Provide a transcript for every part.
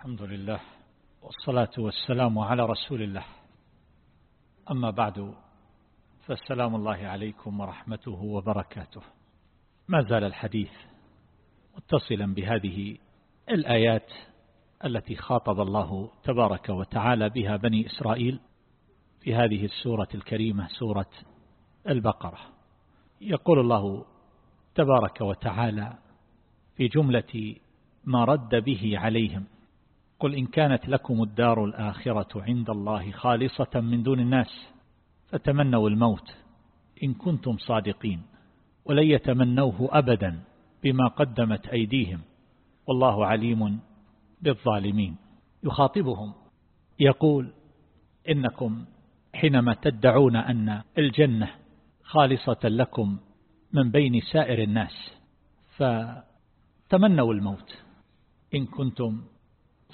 الحمد لله والصلاة والسلام على رسول الله. أما بعد فالسلام الله عليكم ورحمته وبركاته. ما زال الحديث متصلا بهذه الآيات التي خاطب الله تبارك وتعالى بها بني إسرائيل في هذه السورة الكريمة سورة البقرة. يقول الله تبارك وتعالى في جملة ما رد به عليهم قل إن كانت لكم الدار الآخرة عند الله خالصة من دون الناس فتمنوا الموت إن كنتم صادقين ولن يتمنوه أبدا بما قدمت أيديهم والله عليم بالظالمين. يخاطبهم يقول إنكم حينما تدعون أن الجنة خالصة لكم من بين سائر الناس فتمنوا الموت إن كنتم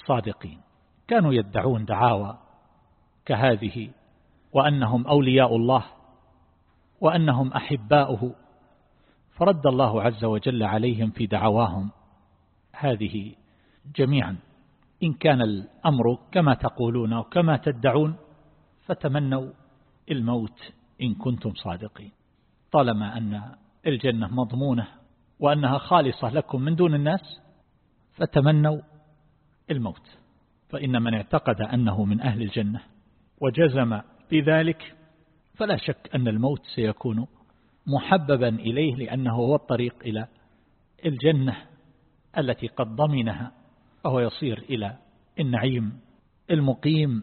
صادقين كانوا يدعون دعاوى كهذه وأنهم أولياء الله وأنهم أحباؤه. فرد الله عز وجل عليهم في دعواهم هذه جميعا. إن كان الأمر كما تقولون وكما تدعون فتمنوا الموت إن كنتم صادقين. طالما أن الجنة مضمونة وأنها خالصة لكم من دون الناس فتمنوا الموت. فإن من اعتقد أنه من أهل الجنة وجزم بذلك فلا شك أن الموت سيكون محببا إليه لأنه هو الطريق إلى الجنة التي قد ضمنها فهو يصير إلى النعيم المقيم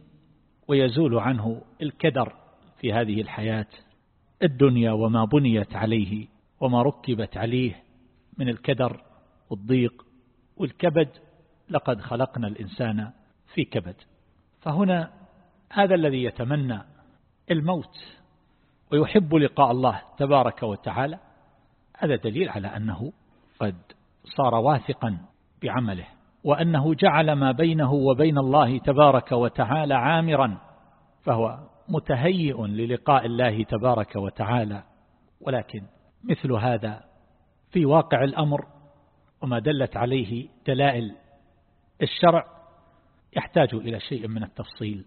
ويزول عنه الكدر في هذه الحياة الدنيا وما بنيت عليه وما ركبت عليه من الكدر والضيق والكبد لقد خلقنا الإنسان في كبد. فهنا هذا الذي يتمنى الموت ويحب لقاء الله تبارك وتعالى هذا دليل على أنه قد صار واثقا بعمله وأنه جعل ما بينه وبين الله تبارك وتعالى عامرا فهو متهيئ للقاء الله تبارك وتعالى. ولكن مثل هذا في واقع الأمر وما دلت عليه دلائل الشرع يحتاج إلى شيء من التفصيل.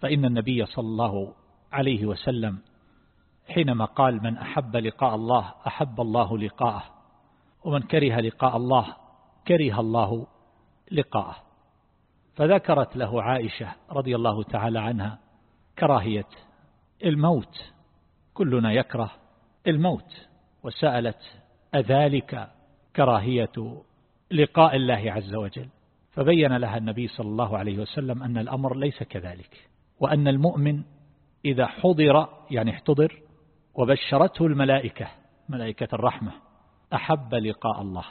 فإن النبي صلى الله عليه وسلم حينما قال من أحب لقاء الله أحب الله لقاءه ومن كره لقاء الله كره الله لقاءه. فذكرت له عائشة رضي الله تعالى عنها كراهية الموت. كلنا يكره الموت وسألت أذلك كراهية لقاء الله عز وجل؟ فبين لها النبي صلى الله عليه وسلم أن الأمر ليس كذلك وأن المؤمن إذا حضر يعني احتضر وبشرته الملائكة ملائكة الرحمة أحب لقاء الله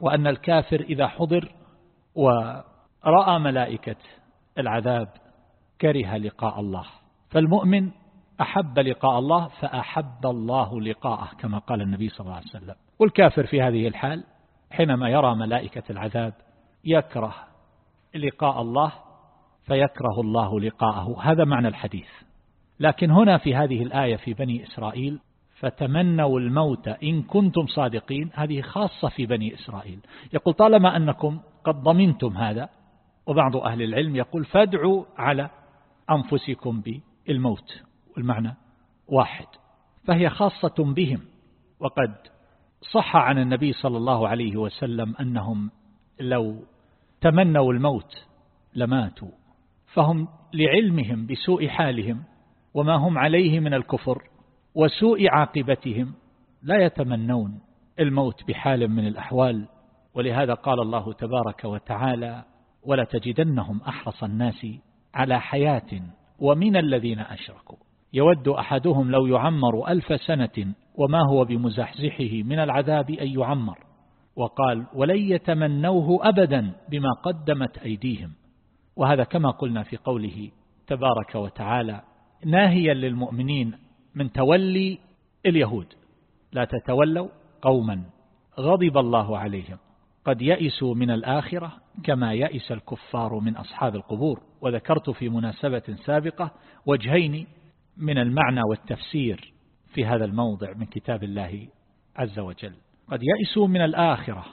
وأن الكافر إذا حضر ورأى ملائكة العذاب كره لقاء الله. فالمؤمن أحب لقاء الله فأحب الله لقاءه كما قال النبي صلى الله عليه وسلم. والكافر في هذه الحال حينما يرى ملائكة العذاب يكره لقاء الله فيكره الله لقاءه. هذا معنى الحديث. لكن هنا في هذه الآية في بني إسرائيل فتمنوا الموت إن كنتم صادقين هذه خاصة في بني إسرائيل. يقول طالما أنكم قد ضمنتم هذا وبعض أهل العلم يقول فادعوا على أنفسكم بالموت. والمعنى واحد. فهي خاصة بهم. وقد صح عن النبي صلى الله عليه وسلم أنهم لو تمنوا الموت لماتوا فهم لعلمهم بسوء حالهم وما هم عليه من الكفر وسوء عاقبتهم لا يتمنون الموت بحال من الأحوال. ولهذا قال الله تبارك وتعالى ولا تجدنهم أحرص الناس على حياة ومن الذين أشركوا. يود أحدهم لو يعمر ألف سنة وما هو بمزحزحه من العذاب أن يعمر. وقال ولن يتمنوه أبدا بما قدمت أيديهم. وهذا كما قلنا في قوله تبارك وتعالى ناهيا للمؤمنين من تولي اليهود. لا تتولوا قوما غضب الله عليهم. قد يئسوا من الآخرة كما يئس الكفار من أصحاب القبور. وذكرت في مناسبة سابقة وجهين من المعنى والتفسير في هذا الموضع من كتاب الله عز وجل. قد يئسوا من الآخرة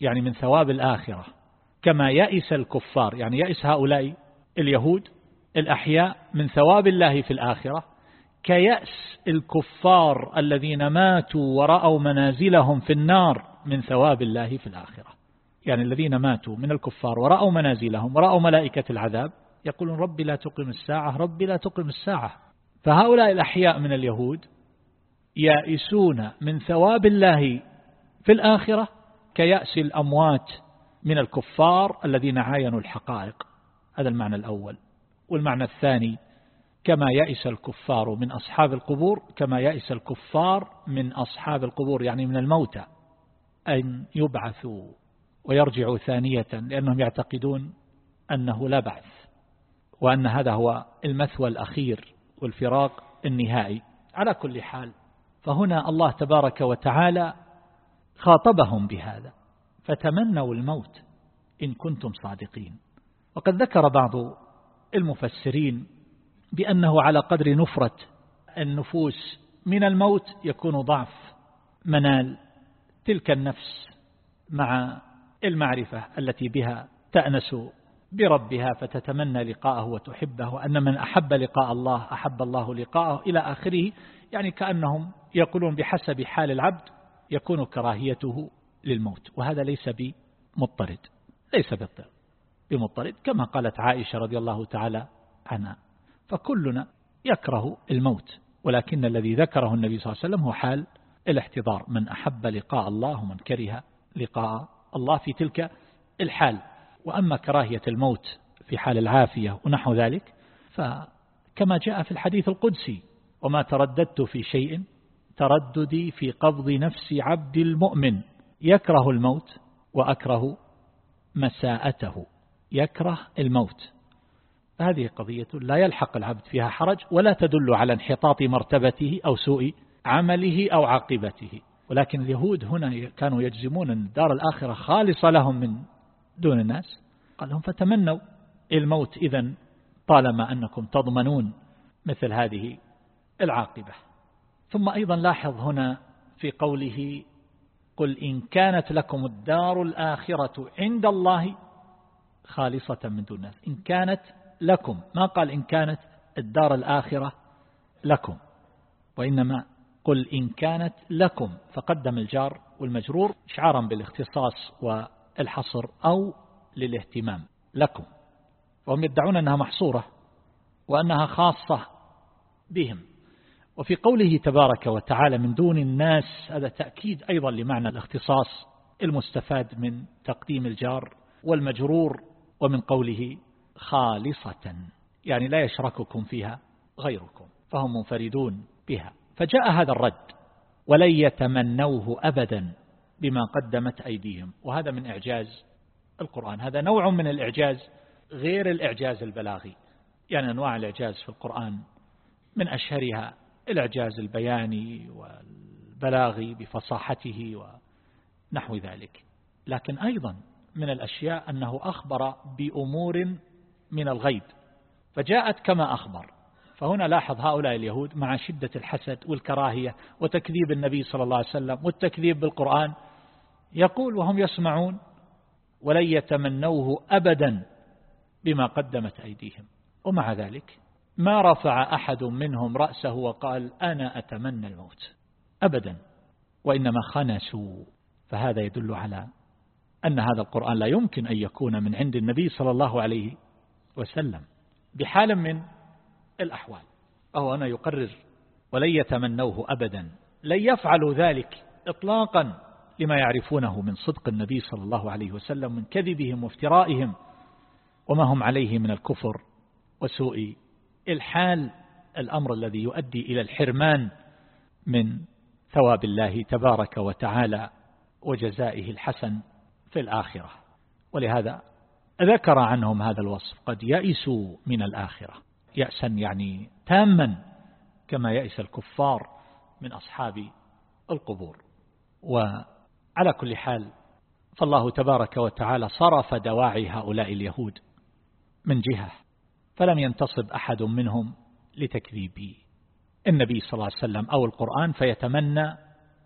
يعني من ثواب الآخرة كما يئس الكفار يعني يئس هؤلاء اليهود الأحياء من ثواب الله في الآخرة كيأس الكفار الذين ماتوا ورأوا منازلهم في النار من ثواب الله في الآخرة. يعني الذين ماتوا من الكفار ورأوا منازلهم ورأوا ملائكة العذاب يقولون ربي لا تقم الساعة ربي لا تقم الساعة. فهؤلاء الأحياء من اليهود يائسون من ثواب الله في الآخرة كيأس الأموات من الكفار الذين عاينوا الحقائق. هذا المعنى الأول. والمعنى الثاني كما يأس الكفار من أصحاب القبور كما يأس الكفار من أصحاب القبور يعني من الموتى أن يبعثوا ويرجعوا ثانية لأنهم يعتقدون أنه لا بعث وأن هذا هو المثوى الأخير والفراق النهائي. على كل حال فهنا الله تبارك وتعالى خاطبهم بهذا فتمنوا الموت إن كنتم صادقين. وقد ذكر بعض المفسرين بأنه على قدر نفرة النفوس من الموت يكون ضعف منال تلك النفس مع المعرفة التي بها تأنس بربها فتتمنى لقاءه وتحبه وأن من أحب لقاء الله أحب الله لقاءه إلى آخره يعني كأنهم يقولون بحسب حال العبد يكون كراهيته للموت وهذا ليس بمضطرد ليس بمضطرد كما قالت عائشة رضي الله تعالى عنها. فكلنا يكره الموت ولكن الذي ذكره النبي صلى الله عليه وسلم هو حال الاحتضار من أحب لقاء الله ومن كره لقاء الله في تلك الحال. وأما كراهية الموت في حال العافية ونحو ذلك فكما جاء في الحديث القدسي وما ترددت في شيء ترددي في قبض نفس عبد المؤمن. يكره الموت وأكره مساءته. يكره الموت. هذه قضية لا يلحق العبد فيها حرج ولا تدل على انحطاط مرتبته أو سوء عمله أو عاقبته. ولكن اليهود هنا كانوا يجزمون أن الدار الآخرة خالصة لهم من دون الناس. قال لهم فتمنوا الموت إذا طالما أنكم تضمنون مثل هذه العاقبة. ثم أيضا لاحظ هنا في قوله قل إن كانت لكم الدار الآخرة عند الله خالصة من دون الناس. إن كانت لكم ما قال إن كانت الدار الآخرة لكم وإنما قل إن كانت لكم فقدم الجار والمجرور إشعارا بالاختصاص والحصر أو للاهتمام لكم وهم يدعون أنها محصورة وأنها خاصة بهم. وفي قوله تبارك وتعالى من دون الناس هذا تأكيد أيضا لمعنى الاختصاص المستفاد من تقديم الجار والمجرور ومن قوله خالصة يعني لا يشرككم فيها غيركم فهم منفردون بها. فجاء هذا الرد ولن يتمنوه أبدا بما قدمت أيديهم. وهذا من إعجاز القرآن هذا نوع من الإعجاز غير الإعجاز البلاغي يعني أنواع الإعجاز في القرآن من أشهرها الإعجاز البياني والبلاغي بفصاحته ونحو ذلك. لكن أيضا من الأشياء أنه أخبر بأمور من الغيب فجاءت كما أخبر. فهنا لاحظ هؤلاء اليهود مع شدة الحسد والكراهية وتكذيب النبي صلى الله عليه وسلم والتكذيب بالقرآن يقول وهم يسمعون ولن يتمنوه أبدا بما قدمت أيديهم. ومع ذلك ما رفع أحد منهم رأسه وقال أنا أتمنى الموت. أبدا. وإنما خنسوا. فهذا يدل على أن هذا القرآن لا يمكن أن يكون من عند النبي صلى الله عليه وسلم بحال من الأحوال. أو أنا يقرر ولن يتمنوه أبدا لن يفعلوا ذلك إطلاقا لما يعرفونه من صدق النبي صلى الله عليه وسلم من كذبهم وافترائهم وما هم عليه من الكفر وسوء الحال الأمر الذي يؤدي إلى الحرمان من ثواب الله تبارك وتعالى وجزائه الحسن في الآخرة. ولهذا ذكر عنهم هذا الوصف قد يئسوا من الآخرة. يأسا يعني تاما كما يئس الكفار من أصحاب القبور. وعلى كل حال فالله تبارك وتعالى صرف دواعي هؤلاء اليهود من جهة. فلم ينتصب أحد منهم لتكذيب النبي صلى الله عليه وسلم أو القرآن فيتمنى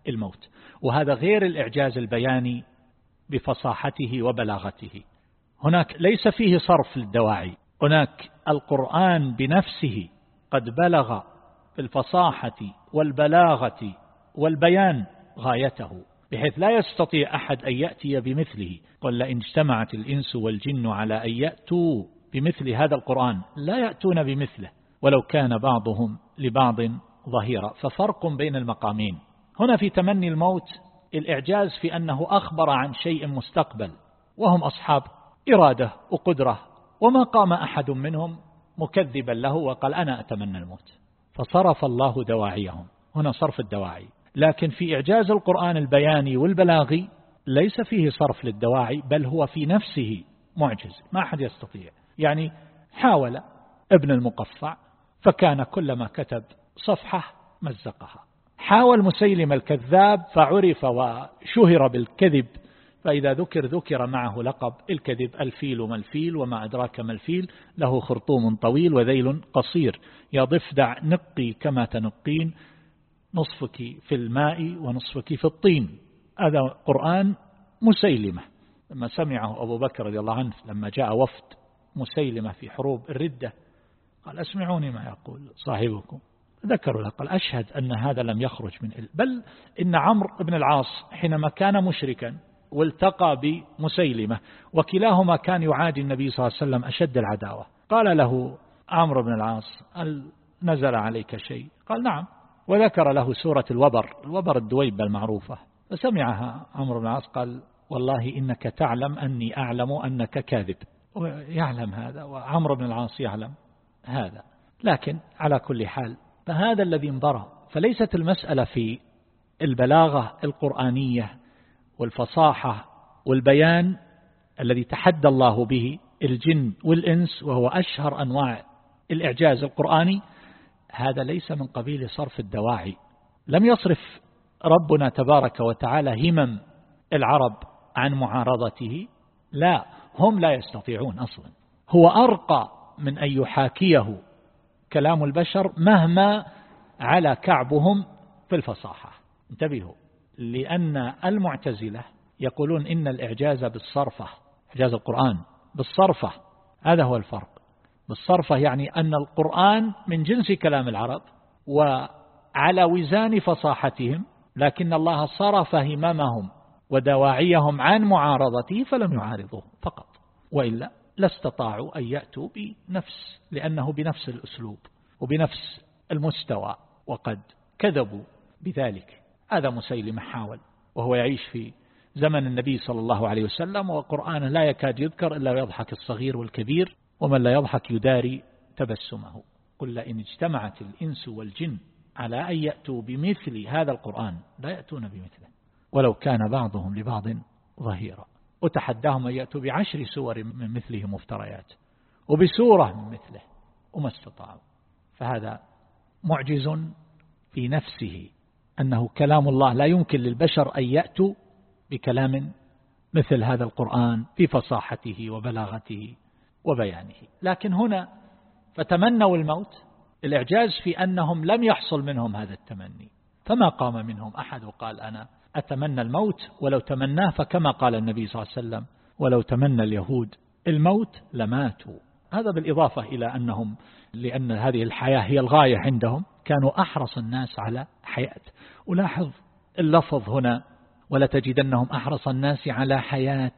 الموت. وهذا غير الإعجاز البياني بفصاحته وبلاغته. هناك ليس فيه صرف للدواعي. هناك القرآن بنفسه قد بلغ في الفصاحة والبلاغة والبيان غايته بحيث لا يستطيع أحد أن يأتي بمثله. قل لئن اجتمعت الإنس والجن على أن يأتوا بمثل هذا القرآن لا يأتون بمثله ولو كان بعضهم لبعض ظهيرا. ففرق بين المقامين. هنا في تمني الموت الإعجاز في أنه أخبر عن شيء مستقبل وهم أصحاب إرادة وقدرة وما قام أحد منهم مكذبا له وقال أنا أتمنى الموت. فصرف الله دواعيهم. هنا صرف الدواعي. لكن في إعجاز القرآن البياني والبلاغي ليس فيه صرف للدواعي بل هو في نفسه معجز. ما أحد يستطيع. يعني حاول ابن المقفع فكان كلما كتب صفحة مزقها. حاول مسيلم الكذاب فعرف وشهر بالكذب فإذا ذكر ذكر معه لقب الكذب الفيل ما الفيل وما أدراك ما الفيل له خرطوم طويل وذيل قصير يا ضفدع نقي كما تنقين نصفك في الماء ونصفك في الطين. هذا قرآن مسيلمة. لما سمعه أبو بكر رضي الله عنه لما جاء وفد مسيلمة في حروب الردة. قال أسمعوني ما يقول صاحبكم. ذكروا له قال أشهد أن هذا لم يخرج من إل بل إن عمرو بن العاص حينما كان مشركا والتقى بمسيلمة وكلاهما كان يعادي النبي صلى الله عليه وسلم أشد العداوة. قال له عمرو بن العاص هل نزل عليك شيء؟ قال نعم. وذكر له سورة الوبر الوبر الدويبة المعروفة. فسمعها عمرو بن العاص قال والله إنك تعلم أني أعلم أنك كاذب. ويعلم هذا وعمرو بن العاص يعلم هذا. لكن على كل حال فهذا الذي انبرى فليست المسألة في البلاغة القرآنية والفصاحة والبيان الذي تحدى الله به الجن والإنس وهو أشهر أنواع الإعجاز القرآني هذا ليس من قبيل صرف الدواعي. لم يصرف ربنا تبارك وتعالى همم العرب عن معارضته لا. هم لا يستطيعون أصلا. هو أرقى من أن يحاكيه كلام البشر مهما على كعبهم في الفصاحة. انتبهوا لأن المعتزلة يقولون إن الإعجاز بالصرفة إعجاز القرآن بالصرفة هذا هو الفرق. بالصرفة يعني أن القرآن من جنس كلام العرب وعلى وزان فصاحتهم لكن الله صرف هممهم ودواعيهم عن معارضته فلم يعارضوه فقط وإلا لاستطاعوا أن يأتوا بنفس لأنه بنفس الأسلوب وبنفس المستوى وقد كذبوا بذلك. هذا مسيلمة حاول وهو يعيش في زمن النبي صلى الله عليه وسلم وقرآنه لا يكاد يذكر إلا يضحك الصغير والكبير ومن لا يضحك يداري تبسمه. قل لئن اجتمعت الإنس والجن على أن يأتوا بمثل هذا القرآن لا يأتون بمثله. ولو كان بعضهم لبعض ظهيرا. وتحداهم أن يأتوا بعشر سور من مثله مفتريات وبسورة من مثله وما استطاعوا. فهذا معجز في نفسه أنه كلام الله لا يمكن للبشر أن يأتوا بكلام مثل هذا القرآن في فصاحته وبلاغته وبيانه. لكن هنا فتمنوا الموت الإعجاز في أنهم لم يحصل منهم هذا التمني. فما قام منهم أحد وقال أنا أتمنى الموت ولو تمناه فكما قال النبي صلى الله عليه وسلم ولو تمنى اليهود الموت لماتوا. هذا بالإضافة إلى أنهم لأن هذه الحياة هي الغاية عندهم كانوا أحرص الناس على حياة. ولاحظ اللفظ هنا ولا تجدنهم أحرص الناس على حياة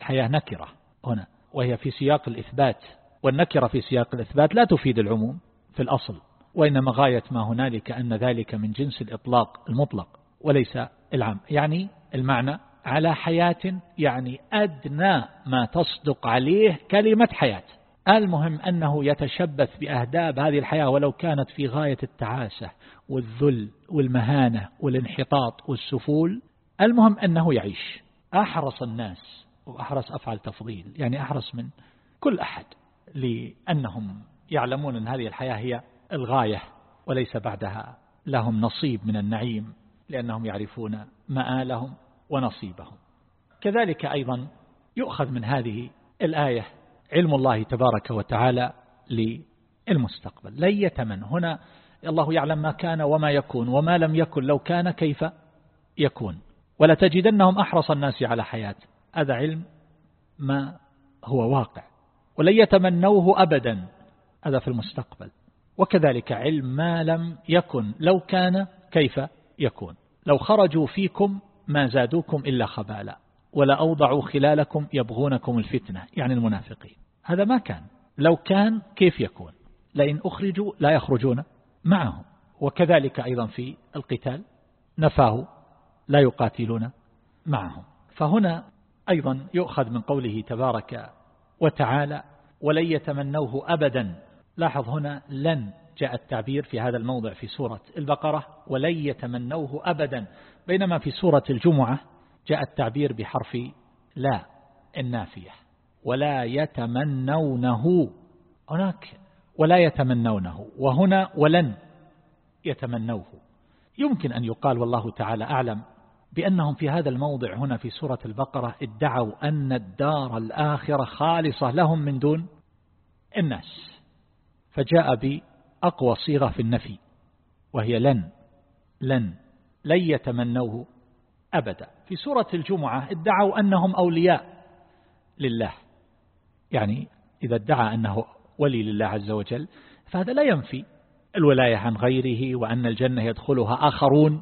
الحياة نكرة هنا وهي في سياق الإثبات. والنكرة في سياق الإثبات لا تفيد العموم في الأصل وإنما غاية ما هنالك أن ذلك من جنس الإطلاق المطلق. وليس العام. يعني المعنى على حياة يعني أدنى ما تصدق عليه كلمة حياة. المهم أنه يتشبث بأهداب هذه الحياة ولو كانت في غاية التعاسة والذل والمهانة والانحطاط والسفول. المهم أنه يعيش. أحرص الناس وأحرص أفعل تفضيل. يعني أحرص من كل أحد لأنهم يعلمون أن هذه الحياة هي الغاية وليس بعدها. لهم نصيب من النعيم. لأنهم يعرفون مآلهم ونصيبهم. كذلك أيضا يؤخذ من هذه الآية علم الله تبارك وتعالى للمستقبل. لن يتمن هنا الله يعلم ما كان وما يكون وما لم يكن لو كان كيف يكون. ولا تجدنهم أحرص الناس على حياة. هذا علم ما هو واقع. ولن يتمنوه أبدا. هذا في المستقبل. وكذلك علم ما لم يكن لو كان كيف يكون. لو خرجوا فيكم ما زادوكم إلا خبالا ولا أوضعوا خلالكم يبغونكم الفتنة يعني المنافقين. هذا ما كان. لو كان كيف يكون؟ لئن أخرجوا لا يخرجون معهم. وكذلك أيضا في القتال نفاه لا يقاتلون معهم. فهنا أيضا يؤخذ من قوله تبارك وتعالى ولن يتمنوه أبدا. لاحظ هنا لن جاء التعبير في هذا الموضع في سورة البقرة ولن يتمنوه أبدا. بينما في سورة الجمعة جاء التعبير بحرف لا النافية. ولا يتمنونه. هناك ولا يتمنونه. وهنا ولن يتمنوه. يمكن أن يقال والله تعالى أعلم بأنهم في هذا الموضع هنا في سورة البقرة ادعوا أن الدار الآخرة خالصة لهم من دون الناس. فجاء بأقوى صيغة في النفي وهي لن لن لن يتمنوه أبدا. في سورة الجمعة ادعوا أنهم أولياء لله. يعني إذا ادعى أنه ولي لله عز وجل فهذا لا ينفي الولاية عن غيره وأن الجنة يدخلها آخرون.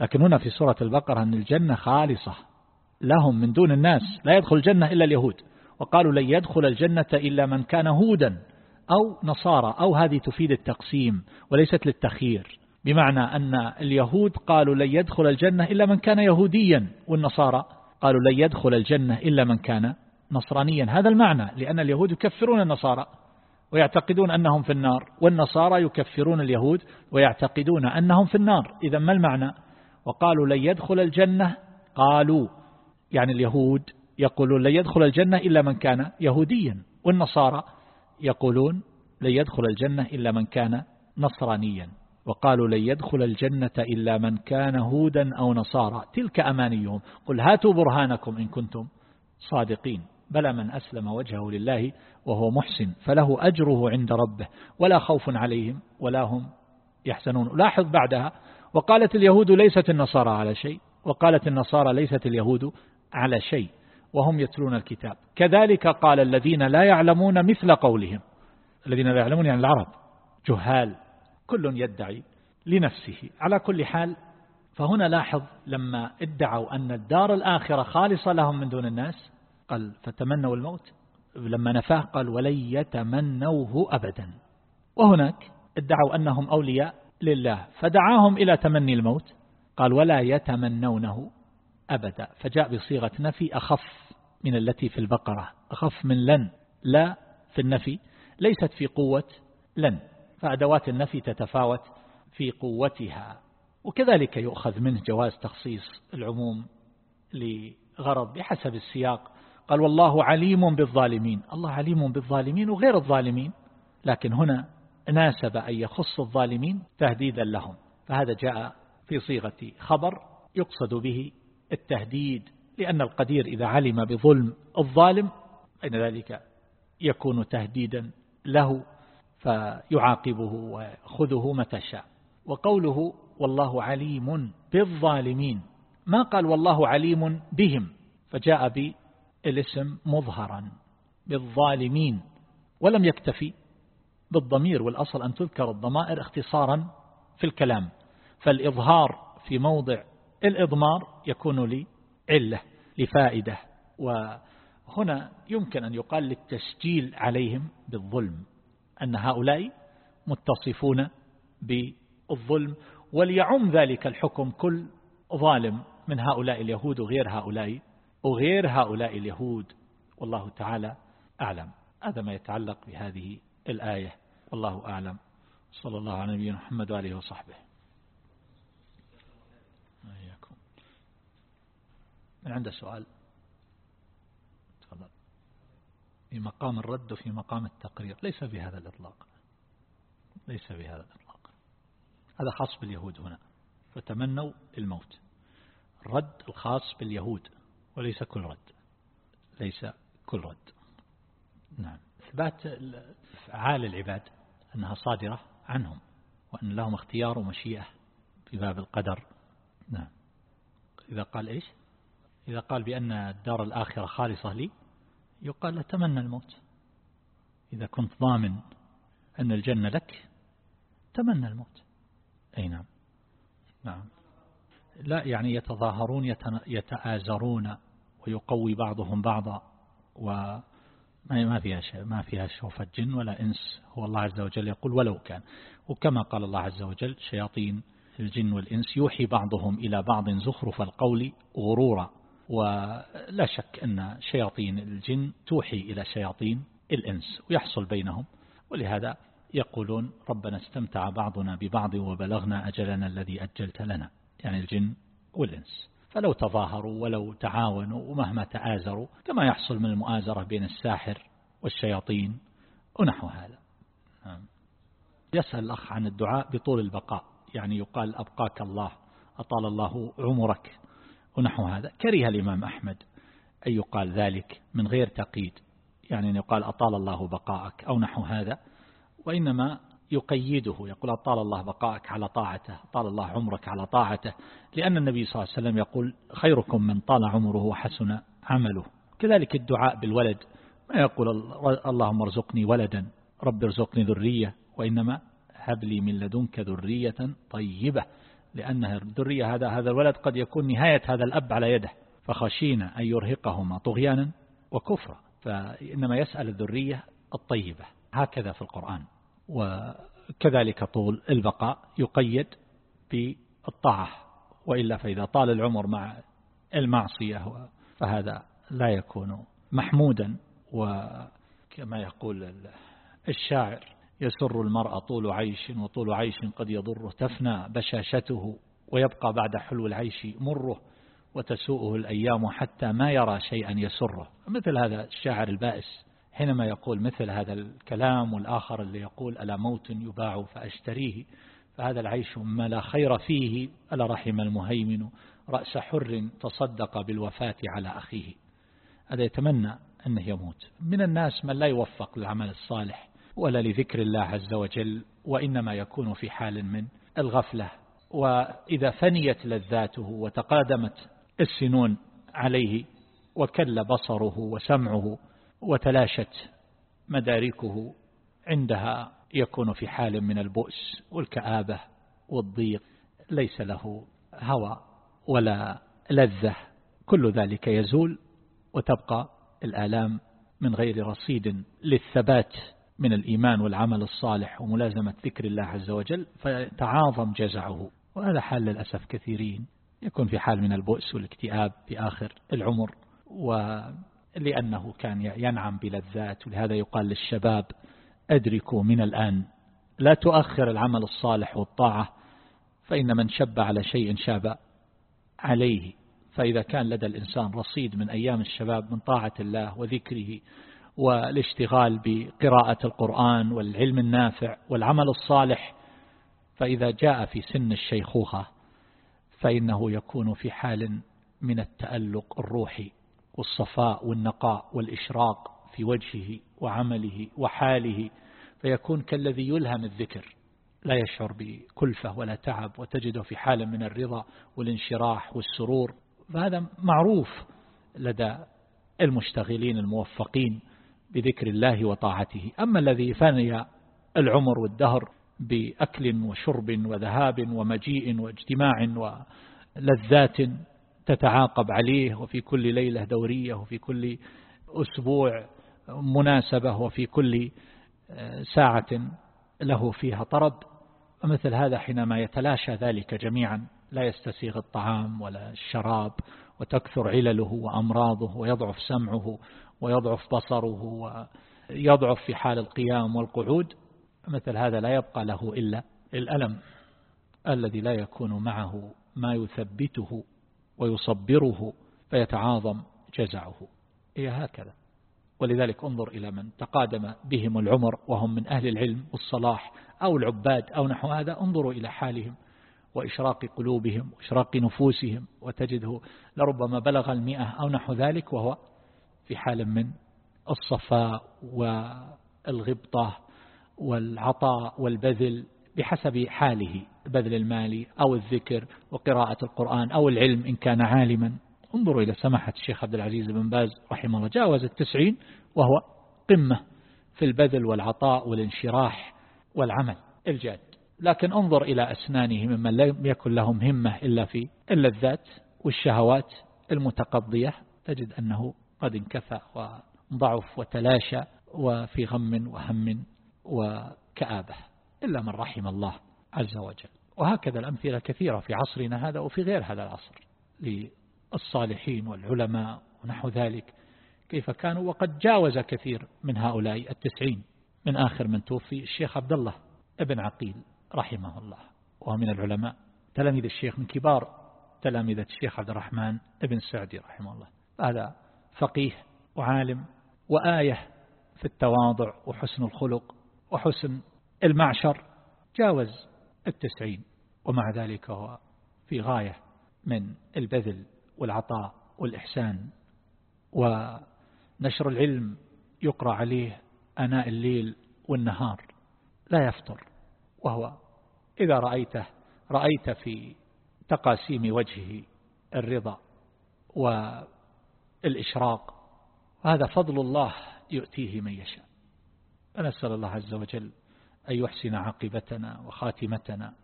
لكن هنا في سورة البقرة أن الجنة خالصة لهم من دون الناس لا يدخل الجنة إلا اليهود. وقالوا لن يدخل الجنة إلا من كان هودا. أو نصارى أو هذه تفيد التقسيم وليست للتخيير بمعنى أن اليهود قالوا لن يدخل الجنة إلا من كان يهوديا والنصارى قالوا لن يدخل الجنة إلا من كان نصرانيا. هذا المعنى لأن اليهود يكفرون النصارى ويعتقدون أنهم في النار والنصارى يكفرون اليهود ويعتقدون أنهم في النار. إذا ما المعنى؟ وقالوا لن يدخل الجنة قالوا يعني اليهود يقولون لن يدخل الجنة إلا من كان يهوديا والنصارى يقولون لن يدخل الجنة إلا من كان نصرانيا. وقالوا لن يدخل الجنة إلا من كان هودا أو نصارى تلك أمانيهم. قل هاتوا برهانكم إن كنتم صادقين. بلى من أسلم وجهه لله وهو محسن فله أجره عند ربه ولا خوف عليهم ولا هم يحسنون لاحظ بعدها وقالت اليهود ليست النصارى على شيء وقالت النصارى ليست اليهود على شيء. وهم يتلون الكتاب. كذلك قال الذين لا يعلمون مثل قولهم. الذين لا يعلمون يعني العرب. جهال. كل يدعي لنفسه. على كل حال فهنا لاحظ لما ادعوا أن الدار الآخرة خالصة لهم من دون الناس قال فتمنوا الموت. لما نفاه قال ولن يتمنوه أبدا. وهناك ادعوا أنهم أولياء لله فدعاهم إلى تمني الموت. قال ولا يتمنونه أبدا. فجاء بصيغة نفي أخف من التي في البقرة. أخف من لن لا في النفي. ليست في قوة لن. فأدوات النفي تتفاوت في قوتها. وكذلك يؤخذ منه جواز تخصيص العموم لغرض بحسب السياق. قال والله عليم بالظالمين. الله عليم بالظالمين وغير الظالمين. لكن هنا ناسب أن يخص الظالمين تهديدا لهم. فهذا جاء في صيغة خبر يقصد به التهديد لأن القدير إذا علم بظلم الظالم فإن ذلك؟ يكون تهديدا له فيعاقبه ويأخذه متى شاء. وقوله والله عليم بالظالمين ما قال والله عليم بهم؟ فجاء بالاسم مظهرا بالظالمين ولم يكتفي بالضمير والأصل أن تذكر الضمائر اختصارا في الكلام. فالإظهار في موضع الإضمار يكون لعلة لفائدة وهنا يمكن أن يقال للتسجيل عليهم بالظلم أن هؤلاء متصفون بالظلم وليعم ذلك الحكم كل ظالم من هؤلاء اليهود وغير هؤلاء وغير هؤلاء اليهود. والله تعالى أعلم. هذا ما يتعلق بهذه الآية. والله أعلم. صلى الله على نبينا محمد وآله وصحبه. من عنده سؤال؟ تفضل. في مقام الرد وفي مقام التقرير. ليس بهذا الإطلاق. ليس بهذا الإطلاق. هذا خاص باليهود هنا. فتمنوا الموت. الرد الخاص باليهود. وليس كل رد. ليس كل رد. نعم. إثبات أفعال العباد أنها صادرة عنهم. وأن لهم اختيار ومشيئة في باب القدر. نعم. إذا قال إيش؟ إذا قال بأن الدار الآخرة خالصة لي يقال أتمنى الموت. إذا كنت ضامن أن الجنة لك تمنى الموت. أي نعم. نعم. لا يعني يتظاهرون يتآزرون ويقوي بعضهم بعضا وما ما فيها شيء ما فيها شوفة جن ولا إنس. هو الله عز وجل يقول ولو كان. وكما قال الله عز وجل شياطين الجن والإنس يوحي بعضهم إلى بعض زخرف القول غرورا. ولا شك أن شياطين الجن توحي إلى شياطين الإنس ويحصل بينهم ولهذا يقولون ربنا استمتع بعضنا ببعض وبلغنا أجلنا الذي أجلت لنا يعني الجن والإنس. فلو تظاهروا ولو تعاونوا ومهما تآزروا كما يحصل من المؤازرة بين الساحر والشياطين ونحو هذا. نعم. يسأل الأخ عن الدعاء بطول البقاء يعني يقال أبقاك الله أطال الله عمرك. ونحو هذا. كره الإمام أحمد أن يقال ذلك من غير تقييد. يعني أن يقال أطال الله بقاءك أو نحو هذا وإنما يقيده يقول أطال الله بقاءك على طاعته طال الله عمرك على طاعته. لأن النبي صلى الله عليه وسلم يقول خيركم من طال عمره وحسن عمله. كذلك الدعاء بالولد ما يقول اللهم ارزقني ولدا رب ارزقني ذرية وإنما هب لي من لدنك ذرية طيبة. لأنها الذرية هذا هذا الولد قد يكون نهاية هذا الأب على يده. فخشينا أن يرهقهما طغيانا وكفرا. فإنما يسأل الذرية الطيبة. هكذا في القرآن. وكذلك طول البقاء يقيد بالطاعة. وإلا فإذا طال العمر مع المعصية فهذا لا يكون محمودا. وكما يقول الشاعر يسر المرء طول عيش وطول عيش قد يضره. تفنى بشاشته ويبقى بعد حلو العيش مره وتسوءه الأيام حتى ما يرى شيئا يسره. مثل هذا الشاعر البائس حينما يقول مثل هذا الكلام والآخر اللي يقول ألا موت يباع فأشتريه؟ فهذا العيش ما لا خير فيه. ألا رحم المهيمن رأس حر تصدق بالوفاة على أخيه. هذا يتمنى أنه يموت. من الناس من لا يوفق للعمل الصالح. ولا لذكر الله عز وجل وإنما يكون في حال من الغفلة. وإذا فنيت لذاته وتقادمت السنون عليه وكل بصره وسمعه وتلاشت مداركه عندها يكون في حال من البؤس والكآبة والضيق ليس له هوى ولا لذة. كل ذلك يزول وتبقى الآلام من غير رصيد للثبات. من الإيمان والعمل الصالح وملازمة ذكر الله عز وجل فتعاظم جزعه. وهذا حال للأسف كثيرين. يكون في حال من البؤس والاكتئاب في آخر العمر ولأنه كان ينعم بلذات ولهذا يقال للشباب أدركوا من الآن لا تؤخر العمل الصالح والطاعة فإن من شب على شيء شاب عليه. فإذا كان لدى الإنسان رصيد من أيام الشباب من طاعة الله وذكره والاشتغال بقراءة القرآن والعلم النافع والعمل الصالح فإذا جاء في سن الشيخوخة فإنه يكون في حال من التألق الروحي والصفاء والنقاء والإشراق في وجهه وعمله وحاله فيكون كالذي يلهم الذكر لا يشعر بكلفة ولا تعب وتجده في حال من الرضا والانشراح والسرور فهذا معروف لدى المشتغلين الموفقين. بذكر الله وطاعته. أما الذي فني العمر والدهر بأكل وشرب وذهاب ومجيء واجتماع ولذات تتعاقب عليه وفي كل ليلة دورية وفي كل أسبوع مناسبة وفي كل آه، ساعة له فيها طرب ومثل هذا حينما يتلاشى ذلك جميعا لا يستسيغ الطعام ولا الشراب وتكثر علله وأمراضه ويضعف سمعه ويضعف بصره ويضعف في حال القيام والقعود مثل هذا لا يبقى له إلا الألم الذي لا يكون معه ما يثبته ويصبره فيتعاظم جزعه. هي هكذا. ولذلك انظر إلى من تقادم بهم العمر وهم من أهل العلم والصلاح أو العباد أو نحو هذا انظروا إلى حالهم. وإشراق قلوبهم وإشراق نفوسهم وتجده لربما بلغ المئة أو نحو ذلك وهو في حال من الصفاء والغبطة والعطاء والبذل بحسب حاله بذل المال أو الذكر وقراءة القرآن أو العلم إن كان عالما. انظروا إلى سماحة الشيخ عبد العزيز بن باز رحمه الله. جاوز التسعين وهو قمة في البذل والعطاء والانشراح والعمل الجاد. لكن انظر إلى أسنانه ممن لم يكن لهم همة إلا في إلا الذات والشهوات المتقضية. تجد أنه قد انكفى وضعف وتلاشى وفي غم وهم وكآبة إلا من رحم الله عز وجل. وهكذا الأمثلة كثيرة في عصرنا هذا وفي غير هذا العصر للصالحين والعلماء ونحو ذلك. كيف كانوا؟ وقد جاوز كثير من هؤلاء التسعين من آخر من توفي الشيخ عبد الله ابن عقيل. رحمه الله. وهو من العلماء تلاميذ الشيخ من كبار تلاميذ الشيخ عبد الرحمن ابن سعدي رحمه الله. هذا فقيه وعالم وآية في التواضع وحسن الخلق وحسن المعشر جاوز التسعين. ومع ذلك هو في غاية من البذل والعطاء والإحسان. ونشر العلم يقرأ عليه أناء الليل والنهار. لا يفتر وهو إذا رأيته رأيت في تقاسيم وجهه الرضا والإشراق هذا فضل الله يؤتيه من يشاء. فنسأل الله عز وجل أن يحسن عاقبتنا وخاتمتنا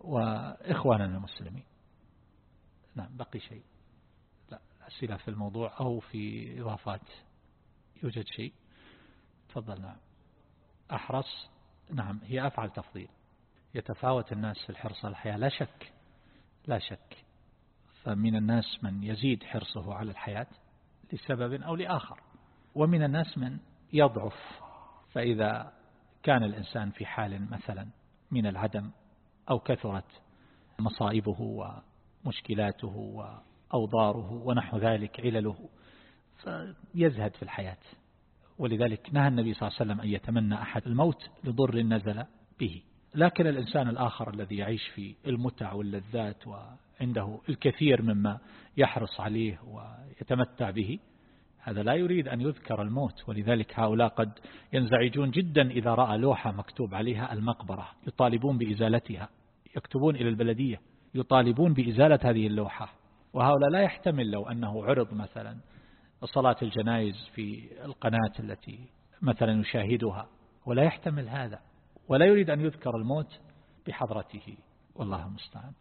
وإخواننا المسلمين. نعم بقي شيء. لا أسئلة في الموضوع أو في إضافات. يوجد شيء؟ تفضل نعم. أحرص نعم هي أفعل تفضيل. يتفاوت الناس في الحرص على الحياة. لا شك لا شك. فمن الناس من يزيد حرصه على الحياة لسبب أو لآخر. ومن الناس من يضعف. فإذا كان الإنسان في حال مثلا من العدم أو كثرت مصائبه ومشكلاته وأوضاره ونحو ذلك علله فيزهد في الحياة. ولذلك نهى النبي صلى الله عليه وسلم أن يتمنى أحد الموت لضر نزل به. لكن الإنسان الآخر الذي يعيش في المتع واللذات وعنده الكثير مما يحرص عليه ويتمتع به هذا لا يريد أن يذكر الموت. ولذلك هؤلاء قد ينزعجون جدا إذا رأى لوحة مكتوب عليها المقبرة يطالبون بإزالتها يكتبون إلى البلدية يطالبون بإزالة هذه اللوحة. وهؤلاء لا يحتمل لو أنه عرض مثلا صلاة الجنائز في القناة التي مثلا يشاهدها ولا يحتمل هذا ولا يريد أن يذكر الموت بحضرته والله المستعان.